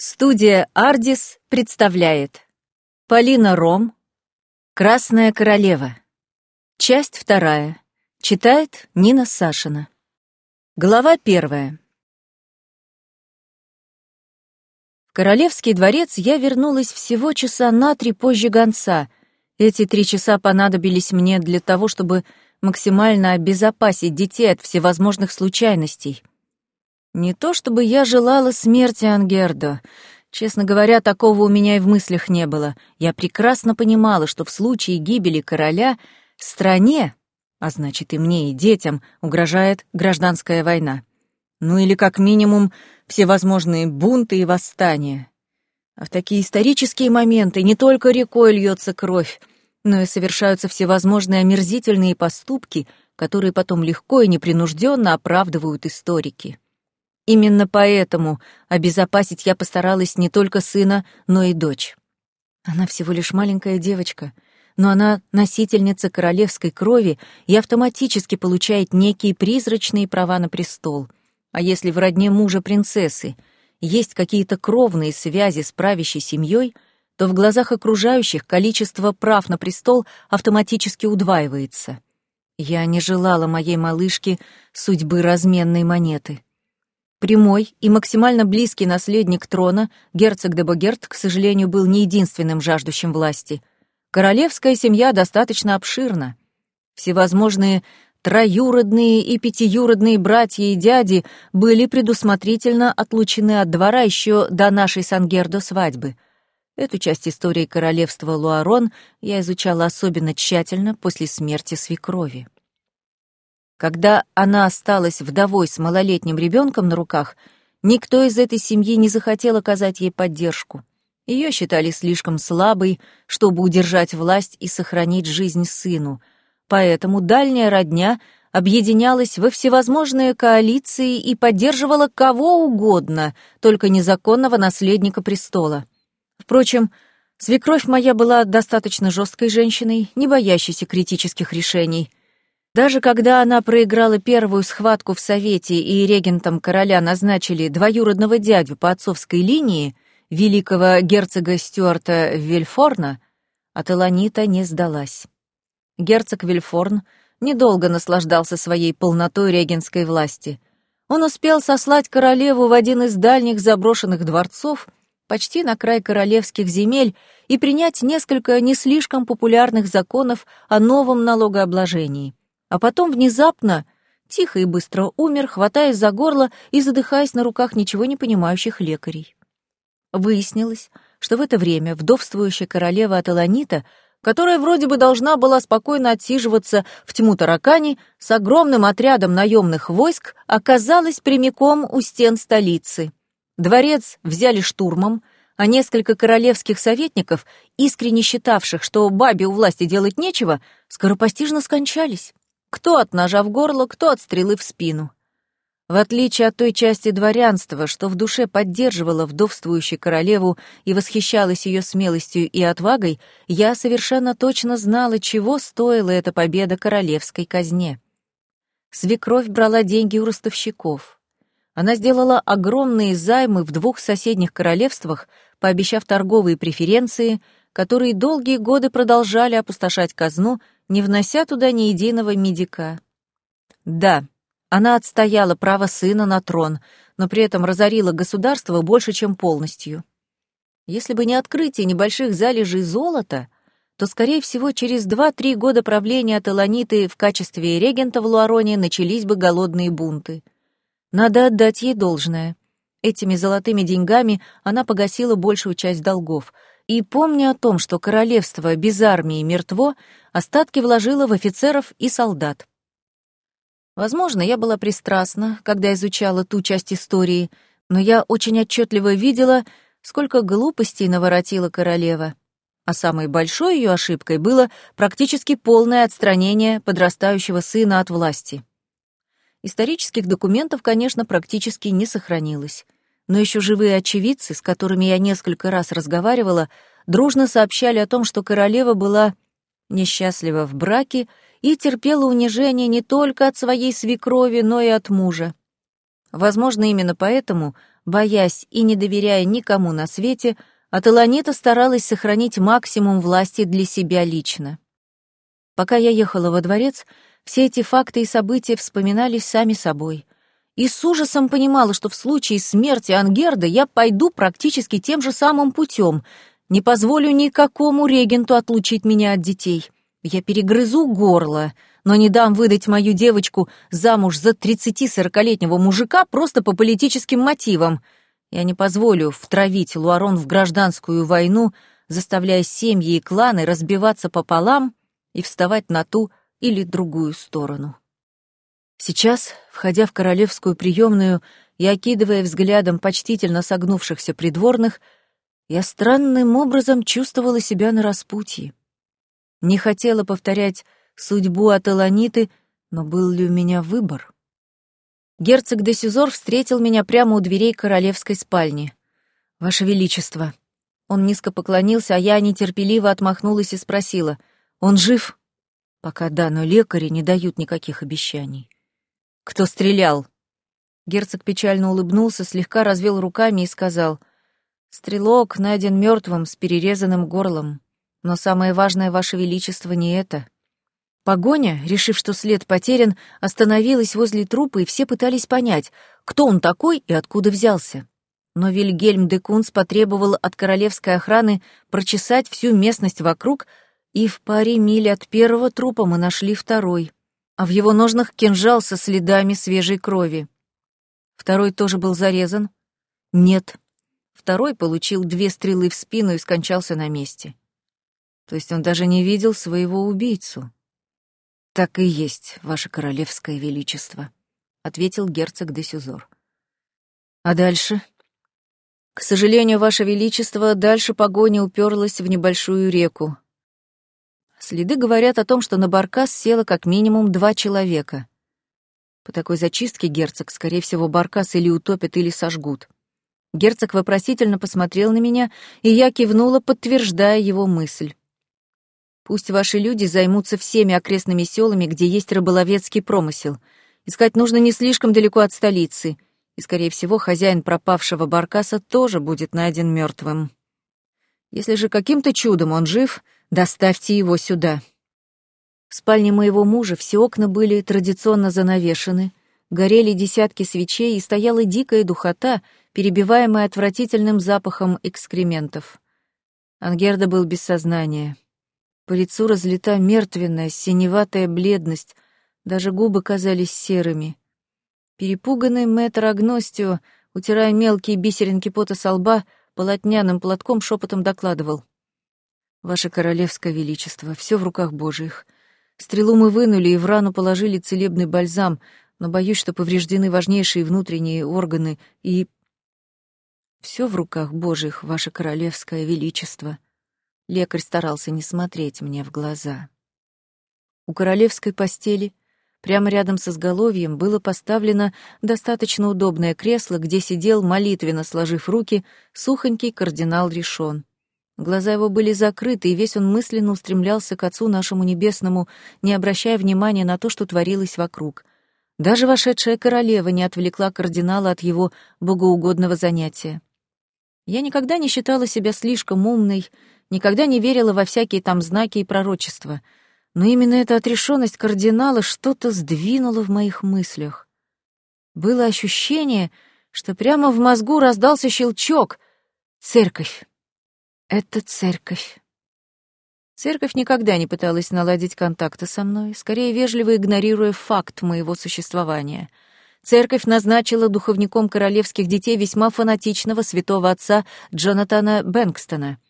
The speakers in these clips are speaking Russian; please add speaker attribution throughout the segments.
Speaker 1: Студия «Ардис» представляет Полина Ром «Красная королева» Часть вторая. Читает Нина Сашина. Глава первая. В Королевский дворец я вернулась всего часа на три позже гонца. Эти три часа понадобились мне для того, чтобы максимально обезопасить детей от всевозможных случайностей. Не то чтобы я желала смерти Ангердо. Честно говоря, такого у меня и в мыслях не было. Я прекрасно понимала, что в случае гибели короля стране, а значит и мне, и детям, угрожает гражданская война. Ну или как минимум всевозможные бунты и восстания. А в такие исторические моменты не только рекой льется кровь, но и совершаются всевозможные омерзительные поступки, которые потом легко и непринужденно оправдывают историки. Именно поэтому обезопасить я постаралась не только сына, но и дочь. Она всего лишь маленькая девочка, но она носительница королевской крови и автоматически получает некие призрачные права на престол. А если в родне мужа принцессы есть какие-то кровные связи с правящей семьей, то в глазах окружающих количество прав на престол автоматически удваивается. Я не желала моей малышке судьбы разменной монеты. Прямой и максимально близкий наследник трона, герцог де Богерт, к сожалению, был не единственным жаждущим власти. Королевская семья достаточно обширна. Всевозможные троюродные и пятиюродные братья и дяди были предусмотрительно отлучены от двора еще до нашей Сангердо свадьбы. Эту часть истории королевства Луарон я изучала особенно тщательно после смерти свекрови. Когда она осталась вдовой с малолетним ребенком на руках, никто из этой семьи не захотел оказать ей поддержку. Ее считали слишком слабой, чтобы удержать власть и сохранить жизнь сыну. Поэтому дальняя родня объединялась во всевозможные коалиции и поддерживала кого угодно, только незаконного наследника престола. Впрочем, свекровь моя была достаточно жесткой женщиной, не боящейся критических решений — даже когда она проиграла первую схватку в Совете и регентом короля назначили двоюродного дядю по отцовской линии, великого герцога Стюарта Вильфорна, Ателанита не сдалась. Герцог Вильфорн недолго наслаждался своей полнотой регенской власти. Он успел сослать королеву в один из дальних заброшенных дворцов, почти на край королевских земель, и принять несколько не слишком популярных законов о новом налогообложении а потом внезапно, тихо и быстро умер, хватаясь за горло и задыхаясь на руках ничего не понимающих лекарей. Выяснилось, что в это время вдовствующая королева Аталанита, которая вроде бы должна была спокойно отсиживаться в тьму таракани, с огромным отрядом наемных войск оказалась прямиком у стен столицы. Дворец взяли штурмом, а несколько королевских советников, искренне считавших, что бабе у власти делать нечего, скоропостижно скончались. Кто от ножа в горло, кто от стрелы в спину. В отличие от той части дворянства, что в душе поддерживала вдовствующую королеву и восхищалась ее смелостью и отвагой, я совершенно точно знала, чего стоила эта победа королевской казне. Свекровь брала деньги у ростовщиков. Она сделала огромные займы в двух соседних королевствах, пообещав торговые преференции, которые долгие годы продолжали опустошать казну не внося туда ни единого медика. Да, она отстояла право сына на трон, но при этом разорила государство больше, чем полностью. Если бы не открытие небольших залежей золота, то, скорее всего, через два-три года правления Аталаниты в качестве регента в Луароне начались бы голодные бунты. Надо отдать ей должное. Этими золотыми деньгами она погасила большую часть долгов — и, помня о том, что королевство без армии мертво, остатки вложила в офицеров и солдат. Возможно, я была пристрастна, когда изучала ту часть истории, но я очень отчетливо видела, сколько глупостей наворотила королева. А самой большой ее ошибкой было практически полное отстранение подрастающего сына от власти. Исторических документов, конечно, практически не сохранилось но еще живые очевидцы, с которыми я несколько раз разговаривала, дружно сообщали о том, что королева была несчастлива в браке и терпела унижение не только от своей свекрови, но и от мужа. Возможно, именно поэтому Боясь и не доверяя никому на свете, Аталанита старалась сохранить максимум власти для себя лично. Пока я ехала во дворец, все эти факты и события вспоминались сами собой. И с ужасом понимала, что в случае смерти Ангерда я пойду практически тем же самым путем, не позволю никакому регенту отлучить меня от детей. Я перегрызу горло, но не дам выдать мою девочку замуж за 30-40-летнего мужика просто по политическим мотивам — я не позволю втравить Луарон в гражданскую войну, заставляя семьи и кланы разбиваться пополам и вставать на ту или другую сторону. Сейчас, входя в королевскую приемную и окидывая взглядом почтительно согнувшихся придворных, я странным образом чувствовала себя на распутье. Не хотела повторять судьбу от Эланиты, но был ли у меня выбор? Герцог де Сюзор встретил меня прямо у дверей королевской спальни. «Ваше Величество». Он низко поклонился, а я нетерпеливо отмахнулась и спросила. «Он жив?» «Пока да, но лекари не дают никаких обещаний». «Кто стрелял?» Герцог печально улыбнулся, слегка развел руками и сказал. «Стрелок найден мертвым с перерезанным горлом. Но самое важное, Ваше Величество, не это. Погоня, решив, что след потерян, остановилась возле трупа, и все пытались понять, кто он такой и откуда взялся. Но Вильгельм де Кунс потребовал от королевской охраны прочесать всю местность вокруг, и в паре миль от первого трупа мы нашли второй, а в его ножнах кинжал со следами свежей крови. Второй тоже был зарезан? Нет. Второй получил две стрелы в спину и скончался на месте. То есть он даже не видел своего убийцу. «Так и есть, ваше королевское величество», — ответил герцог де Сюзор. «А дальше?» «К сожалению, ваше величество, дальше погоня уперлась в небольшую реку. Следы говорят о том, что на баркас село как минимум два человека. По такой зачистке герцог, скорее всего, баркас или утопят, или сожгут». Герцог вопросительно посмотрел на меня, и я кивнула, подтверждая его мысль. Пусть ваши люди займутся всеми окрестными селами, где есть рыболовецкий промысел. Искать нужно не слишком далеко от столицы, и, скорее всего, хозяин пропавшего баркаса тоже будет найден мертвым. Если же каким-то чудом он жив, доставьте его сюда. В спальне моего мужа все окна были традиционно занавешены, горели десятки свечей и стояла дикая духота, перебиваемая отвратительным запахом экскрементов. Ангерда был без сознания. По лицу разлита мертвенная, синеватая бледность, даже губы казались серыми. Перепуганный мэтр Агностио, утирая мелкие бисеринки пота со лба, полотняным платком шепотом докладывал. «Ваше королевское величество, все в руках божьих. Стрелу мы вынули и в рану положили целебный бальзам, но боюсь, что повреждены важнейшие внутренние органы и... Все в руках божьих, ваше королевское величество». Лекарь старался не смотреть мне в глаза. У королевской постели, прямо рядом с изголовьем, было поставлено достаточно удобное кресло, где сидел, молитвенно сложив руки, сухонький кардинал Ришон. Глаза его были закрыты, и весь он мысленно устремлялся к Отцу нашему Небесному, не обращая внимания на то, что творилось вокруг. Даже вошедшая королева не отвлекла кардинала от его богоугодного занятия. Я никогда не считала себя слишком умной никогда не верила во всякие там знаки и пророчества, но именно эта отрешенность кардинала что-то сдвинула в моих мыслях. Было ощущение, что прямо в мозгу раздался щелчок. Церковь. Это церковь. Церковь никогда не пыталась наладить контакты со мной, скорее вежливо игнорируя факт моего существования. Церковь назначила духовником королевских детей весьма фанатичного святого отца Джонатана Бэнкстона —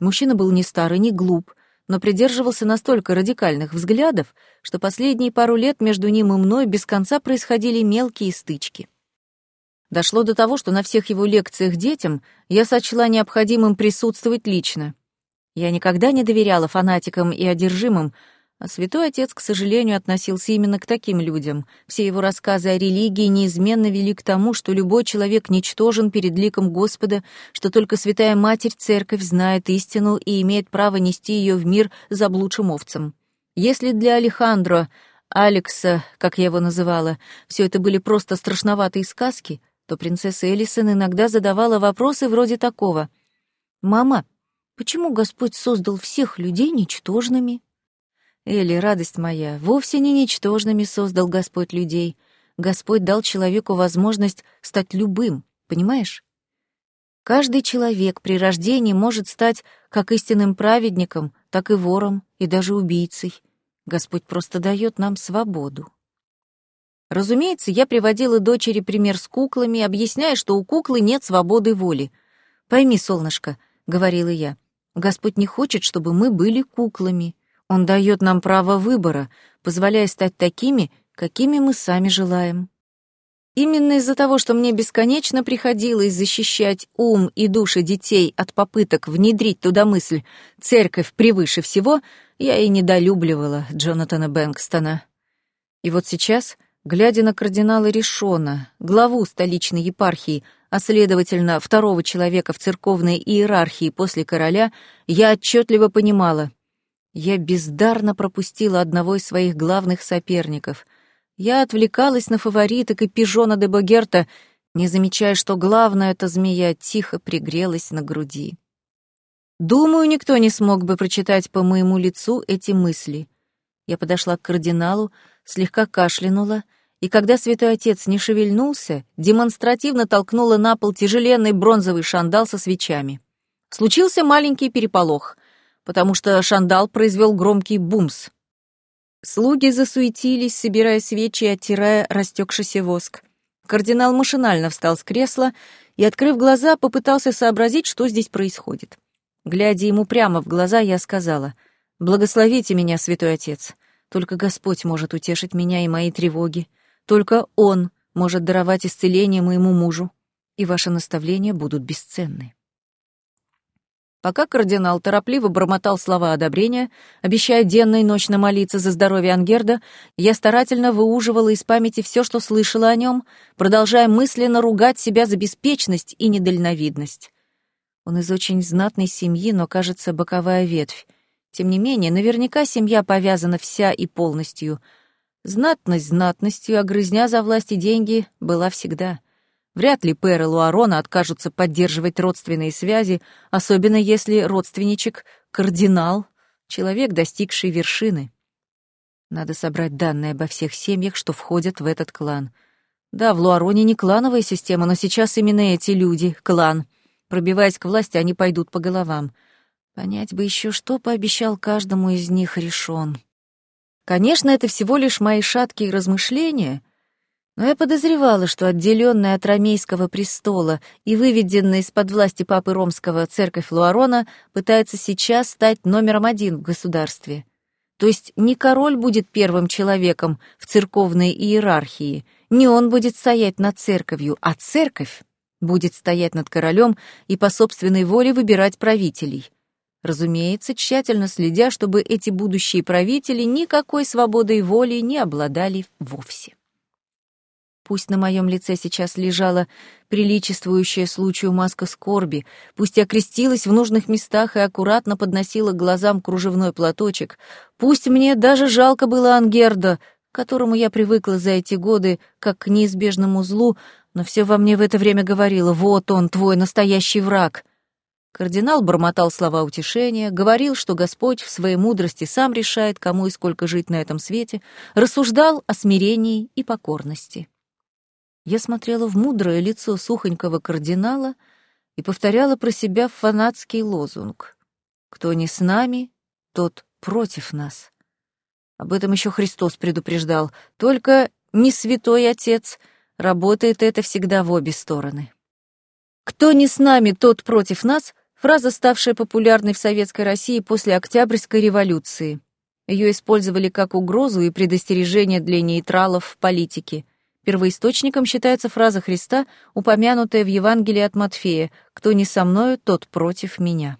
Speaker 1: Мужчина был не старый, не глуп, но придерживался настолько радикальных взглядов, что последние пару лет между ним и мной без конца происходили мелкие стычки. Дошло до того, что на всех его лекциях детям я сочла необходимым присутствовать лично. Я никогда не доверяла фанатикам и одержимым, а святой отец, к сожалению, относился именно к таким людям. Все его рассказы о религии неизменно вели к тому, что любой человек ничтожен перед ликом Господа, что только святая Матерь Церковь знает истину и имеет право нести ее в мир заблудшим овцам. Если для Алехандро, Алекса, как я его называла, все это были просто страшноватые сказки, то принцесса Элисон иногда задавала вопросы вроде такого. «Мама, почему Господь создал всех людей ничтожными?» «Элли, радость моя, вовсе не ничтожными создал Господь людей. Господь дал человеку возможность стать любым, понимаешь? Каждый человек при рождении может стать как истинным праведником, так и вором, и даже убийцей. Господь просто дает нам свободу. Разумеется, я приводила дочери пример с куклами, объясняя, что у куклы нет свободы воли. «Пойми, солнышко», — говорила я, — «Господь не хочет, чтобы мы были куклами. Он дает нам право выбора, позволяя стать такими, какими мы сами желаем». Именно из-за того, что мне бесконечно приходилось защищать ум и души детей от попыток внедрить туда мысль «церковь превыше всего», я и недолюбливала Джонатана Бэнкстона. И вот сейчас, глядя на кардинала Ришона, главу столичной епархии, а следовательно, второго человека в церковной иерархии после короля, я отчетливо понимала — я бездарно пропустила одного из своих главных соперников — я отвлекалась на фавориток и пижона де Богерта, не замечая, что главная эта змея тихо пригрелась на груди. Думаю, никто не смог бы прочитать по моему лицу эти мысли. Я подошла к кардиналу, слегка кашлянула, и когда святой отец не шевельнулся, демонстративно толкнула на пол тяжеленный бронзовый шандал со свечами. Случился маленький переполох, потому что шандал произвел громкий бумс. Слуги засуетились, собирая свечи и оттирая растекшийся воск. Кардинал машинально встал с кресла и, открыв глаза, попытался сообразить, что здесь происходит. Глядя ему прямо в глаза, я сказала, «Благословите меня, святой отец. Только Господь может утешить меня и мои тревоги. Только Он может даровать исцеление моему мужу, и ваши наставления будут бесценны». Пока кардинал торопливо бормотал слова одобрения, обещая денно и ночно молиться за здоровье Ангерда, я старательно выуживала из памяти все, что слышала о нем, продолжая мысленно ругать себя за беспечность и недальновидность. Он из очень знатной семьи, но, кажется, боковая ветвь. Тем не менее, наверняка семья повязана вся и полностью. Знатность знатностью, а грызня за власть и деньги была всегда — Вряд ли Пэр и Луарона откажутся поддерживать родственные связи, особенно если родственничек — кардинал, человек, достигший вершины. Надо собрать данные обо всех семьях, что входят в этот клан. Да, в Луароне не клановая система, но сейчас именно эти люди — клан. Пробиваясь к власти, они пойдут по головам. Понять бы еще, что пообещал каждому из них решен. Конечно, это всего лишь мои шаткие размышления — но я подозревала, что отделенная от ромейского престола и выведенная из-под власти папы ромского церковь Луарона пытается сейчас стать номером один в государстве. То есть не король будет первым человеком в церковной иерархии, не он будет стоять над церковью, а церковь будет стоять над королем и по собственной воле выбирать правителей. Разумеется, тщательно следя, чтобы эти будущие правители никакой свободой воли не обладали вовсе. Пусть на моем лице сейчас лежала приличествующая случаю маска скорби, пусть я крестилась в нужных местах и аккуратно подносила к глазам кружевной платочек, пусть мне даже жалко было Ангерда, к которому я привыкла за эти годы как к неизбежному злу, но все во мне в это время говорило «Вот он, твой настоящий враг». Кардинал бормотал слова утешения, говорил, что Господь в своей мудрости сам решает, кому и сколько жить на этом свете, рассуждал о смирении и покорности. Я смотрела в мудрое лицо сухонького кардинала и повторяла про себя фанатский лозунг. «Кто не с нами, тот против нас». Об этом еще Христос предупреждал. Только не святой отец, работает это всегда в обе стороны. «Кто не с нами, тот против нас» — фраза, ставшая популярной в Советской России после Октябрьской революции. Ее использовали как угрозу и предостережение для нейтралов в политике. Первоисточником считается фраза Христа, упомянутая в Евангелии от Матфея «Кто не со мною, тот против меня».